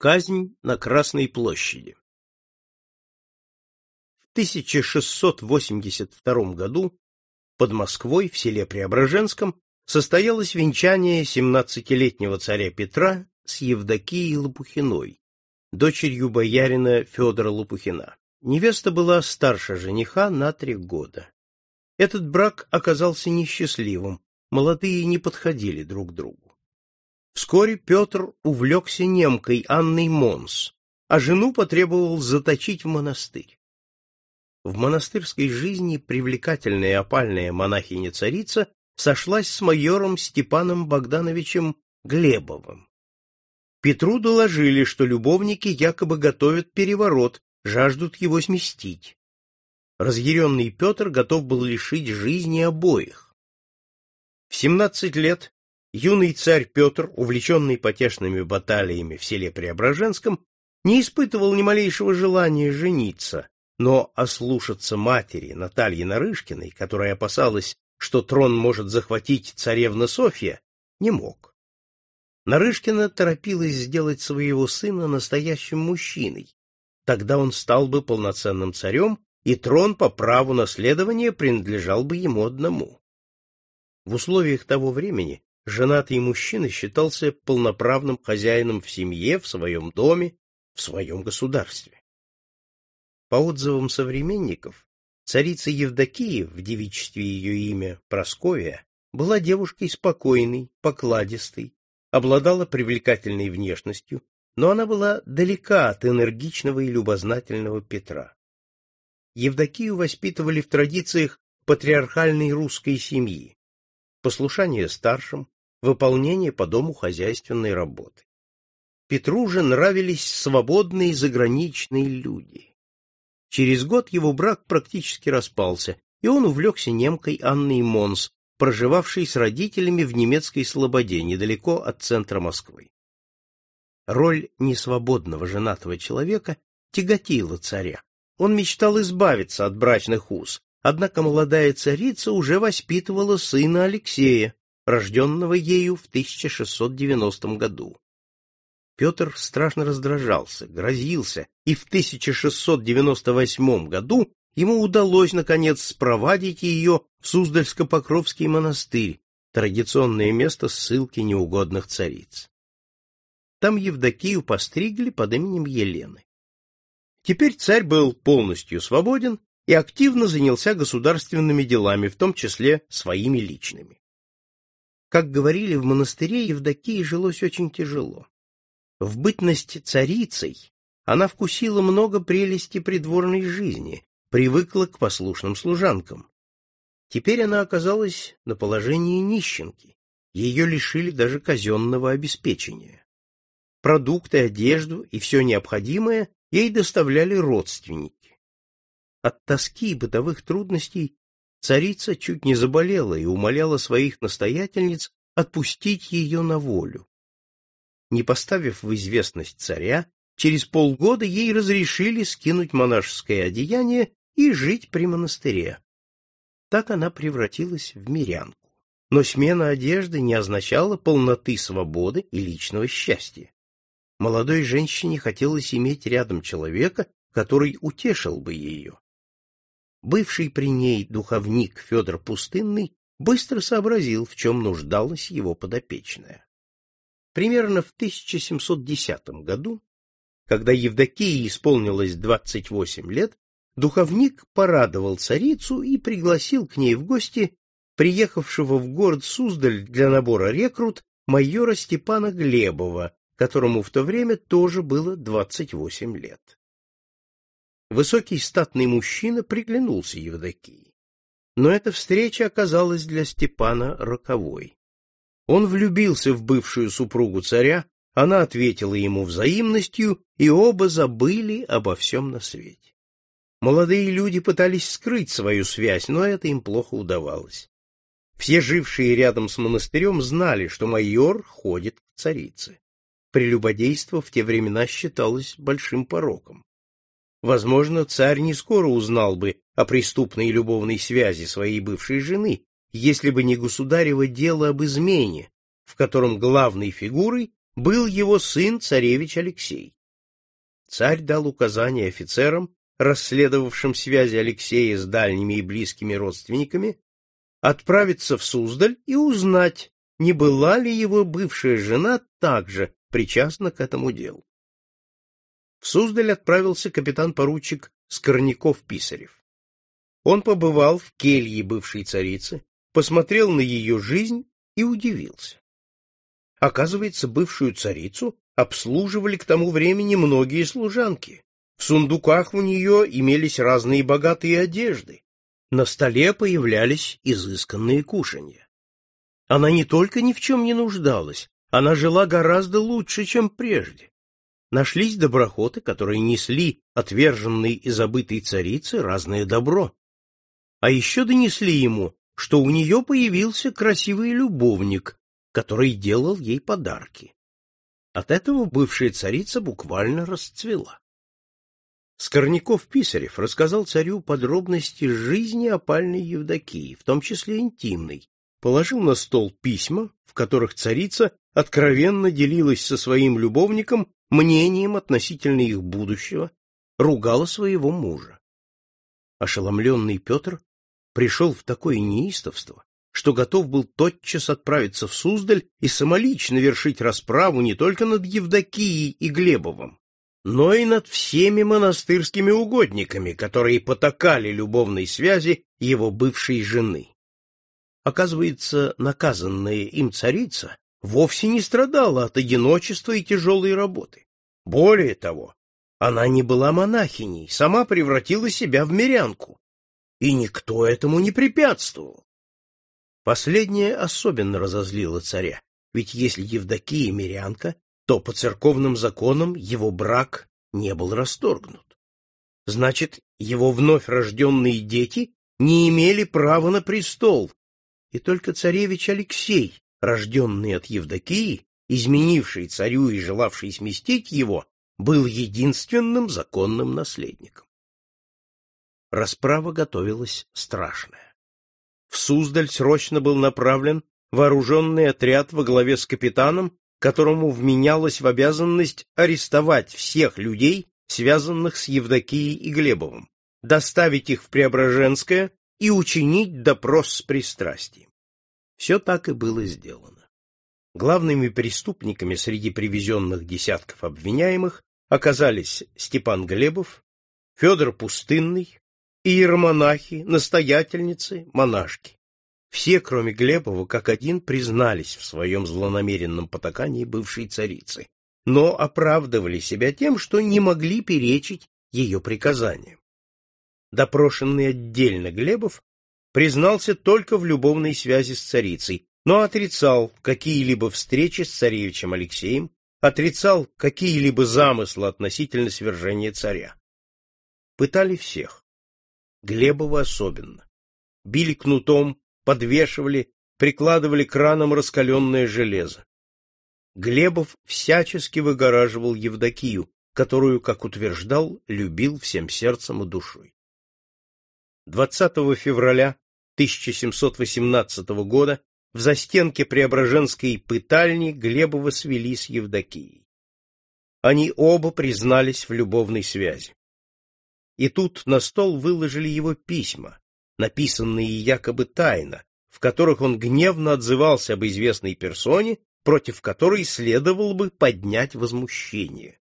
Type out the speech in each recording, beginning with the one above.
Казнь на Красной площади. В 1682 году под Москвой в селе Преображенском состоялось венчание 17-летнего царя Петра с Евдокией Лопухиной, дочерью боярина Федора Лопухина. Невеста была старше жениха на три года. Этот брак оказался несчастливым, молодые не подходили друг другу. Вскоре Петр увлекся немкой Анной Монс, а жену потребовал заточить в монастырь. В монастырской жизни привлекательная опальная монахиня-царица сошлась с майором Степаном Богдановичем Глебовым. Петру доложили, что любовники якобы готовят переворот, жаждут его сместить. Разъяренный Петр готов был лишить жизни обоих. В семнадцать лет юный царь Петр, увлеченный потешными баталиями в селе Преображенском, не испытывал ни малейшего желания жениться, но ослушаться матери Натальи Нарышкиной, которая опасалась, что трон может захватить царевна Софья, не мог. Нарышкина торопилась сделать своего сына настоящим мужчиной. Тогда он стал бы полноценным царем, и трон по праву наследования принадлежал бы ему одному. В условиях того времени женатый мужчина считался полноправным хозяином в семье, в своем доме, в своем государстве. По отзывам современников, царица Евдокия, в девичестве ее имя Просковия, была девушкой спокойной, покладистой, обладала привлекательной внешностью, но она была далека от энергичного и любознательного Петра. Евдокию воспитывали в традициях патриархальной русской семьи, послушание старшим, выполнение по дому хозяйственной работы. Петру же нравились свободные заграничные люди. Через год его брак практически распался, и он увлекся немкой Анной Монс, проживавшей с родителями в немецкой слободе, недалеко от центра Москвы. Роль несвободного женатого человека тяготила царя. Он мечтал избавиться от брачных уз, однако молодая царица уже воспитывала сына Алексея, рожденного ею в 1690 году. Петр страшно раздражался, грозился, и в 1698 году ему удалось, наконец, спровадить ее в Суздальско-Покровский монастырь, традиционное место ссылки неугодных цариц. Там Евдокию постригли под именем Елены. Теперь царь был полностью свободен и активно занялся государственными делами, в том числе своими личными. Как говорили, в монастыре Евдокии жилось очень тяжело. В бытность царицей она вкусила много прелести придворной жизни, привыкла к послушным служанкам. Теперь она оказалась на положении нищенки, ее лишили даже казенного обеспечения. Продукты, одежду и все необходимое ей доставляли родственники. От тоски и бытовых трудностей Царица чуть не заболела и умоляла своих настоятельниц отпустить ее на волю. Не поставив в известность царя, через полгода ей разрешили скинуть монашеское одеяние и жить при монастыре. Так она превратилась в мирянку. Но смена одежды не означала полноты свободы и личного счастья. Молодой женщине хотелось иметь рядом человека, который утешил бы ее. Бывший при ней духовник Федор Пустынный быстро сообразил, в чем нуждалась его подопечная. Примерно в 1710 году, когда Евдокии исполнилось 28 лет, духовник порадовал царицу и пригласил к ней в гости приехавшего в город Суздаль для набора рекрут майора Степана Глебова, которому в то время тоже было 28 лет. Высокий статный мужчина приглянулся Евдокии. Но эта встреча оказалась для Степана роковой. Он влюбился в бывшую супругу царя, она ответила ему взаимностью, и оба забыли обо всем на свете. Молодые люди пытались скрыть свою связь, но это им плохо удавалось. Все жившие рядом с монастырем знали, что майор ходит к царице. Прелюбодейство в те времена считалось большим пороком. Возможно, царь не скоро узнал бы о преступной любовной связи своей бывшей жены, если бы не государево дело об измене, в котором главной фигурой был его сын, царевич Алексей. Царь дал указание офицерам, расследовавшим связи Алексея с дальними и близкими родственниками, отправиться в Суздаль и узнать, не была ли его бывшая жена также причастна к этому делу. В Суздаль отправился капитан-поручик Скорняков-Писарев. Он побывал в келье бывшей царицы, посмотрел на ее жизнь и удивился. Оказывается, бывшую царицу обслуживали к тому времени многие служанки. В сундуках у нее имелись разные богатые одежды. На столе появлялись изысканные кушанья. Она не только ни в чем не нуждалась, она жила гораздо лучше, чем прежде. Нашлись доброхоты, которые несли отверженной и забытой царице разное добро. А еще донесли ему, что у нее появился красивый любовник, который делал ей подарки. От этого бывшая царица буквально расцвела. Скорняков-Писарев рассказал царю подробности жизни опальной Евдокии, в том числе интимной, положил на стол письма, в которых царица откровенно делилась со своим любовником мнением относительно их будущего, ругала своего мужа. Ошеломленный Петр пришел в такое неистовство, что готов был тотчас отправиться в Суздаль и самолично вершить расправу не только над Евдокией и Глебовым, но и над всеми монастырскими угодниками, которые потакали любовной связи его бывшей жены. Оказывается, наказанная им царица вовсе не страдала от одиночества и тяжелой работы. Более того, она не была монахиней, сама превратила себя в мирянку, и никто этому не препятствовал. Последнее особенно разозлило царя, ведь если Евдокия мирянка, то по церковным законам его брак не был расторгнут. Значит, его вновь рожденные дети не имели права на престол, и только царевич Алексей, рожденный от Евдокии, изменивший царю и желавший сместить его, был единственным законным наследником. Расправа готовилась страшная. В Суздаль срочно был направлен вооруженный отряд во главе с капитаном, которому вменялось в обязанность арестовать всех людей, связанных с Евдокией и Глебовым, доставить их в Преображенское и учинить допрос с пристрастием. Все так и было сделано. Главными преступниками среди привезенных десятков обвиняемых оказались Степан Глебов, Федор Пустынный, иеромонахи, настоятельницы, монашки. Все, кроме Глебова, как один, признались в своем злонамеренном потакании бывшей царицы, но оправдывали себя тем, что не могли перечить ее приказаниям. Допрошенный отдельно Глебов признался только в любовной связи с царицей, но отрицал какие-либо встречи с царевичем Алексеем, отрицал какие-либо замыслы относительно свержения царя. Пытали всех. Глебова особенно. Били кнутом, подвешивали, прикладывали к ранам раскаленное железо. Глебов всячески выгораживал Евдокию, которую, как утверждал, любил всем сердцем и душой. 20 февраля 1718 года в застенке Преображенской пытальни Глебова свели с Евдокией. Они оба признались в любовной связи. И тут на стол выложили его письма, написанные якобы тайно, в которых он гневно отзывался об известной персоне, против которой следовало бы поднять возмущение.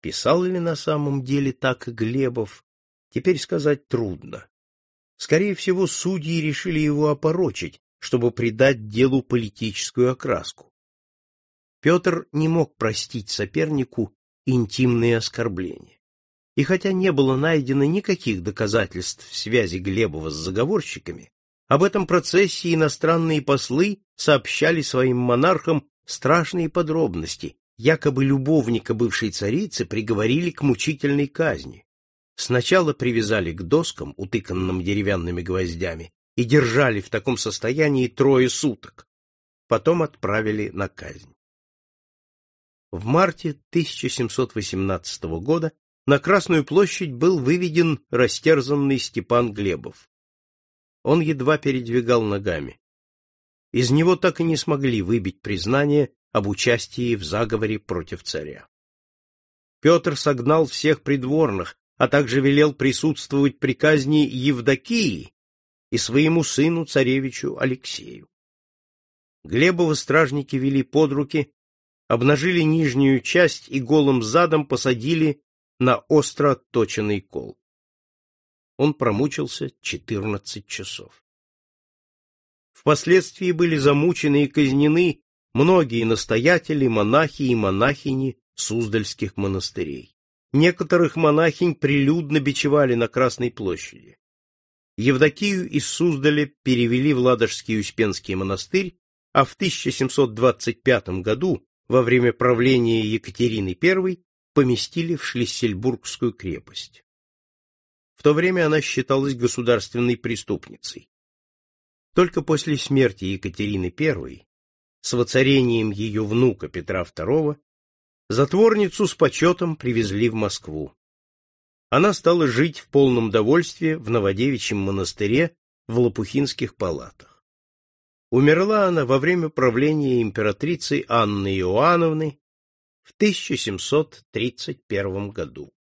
Писал ли на самом деле так Глебов, теперь сказать трудно. Скорее всего, судьи решили его опорочить, чтобы придать делу политическую окраску. Петр не мог простить сопернику интимные оскорбления. И хотя не было найдено никаких доказательств связи Глебова с заговорщиками, об этом процессе иностранные послы сообщали своим монархам страшные подробности, якобы любовника бывшей царицы приговорили к мучительной казни. Сначала привязали к доскам, утыканным деревянными гвоздями, и держали в таком состоянии трое суток. Потом отправили на казнь. В марте 1718 года на Красную площадь был выведен растерзанный Степан Глебов. Он едва передвигал ногами. Из него так и не смогли выбить признание об участии в заговоре против царя. Петр согнал всех придворных, а также велел присутствовать при казни Евдокии и своему сыну царевичу Алексею. Глебова стражники вели под руки, обнажили нижнюю часть и голым задом посадили на остро отточенный кол. Он промучился четырнадцать часов. Впоследствии были замучены и казнены многие настоятели, монахи и монахини Суздальских монастырей. Некоторых монахинь прилюдно бичевали на Красной площади. Евдокию из Суздаля перевели в Ладожский Успенский монастырь, а в 1725 году, во время правления Екатерины I, поместили в Шлиссельбургскую крепость. В то время она считалась государственной преступницей. Только после смерти Екатерины I, с воцарением ее внука Петра II, затворницу с почетом привезли в Москву. Она стала жить в полном довольстве в Новодевичьем монастыре в Лопухинских палатах. Умерла она во время правления императрицы Анны Иоанновны в 1731 году.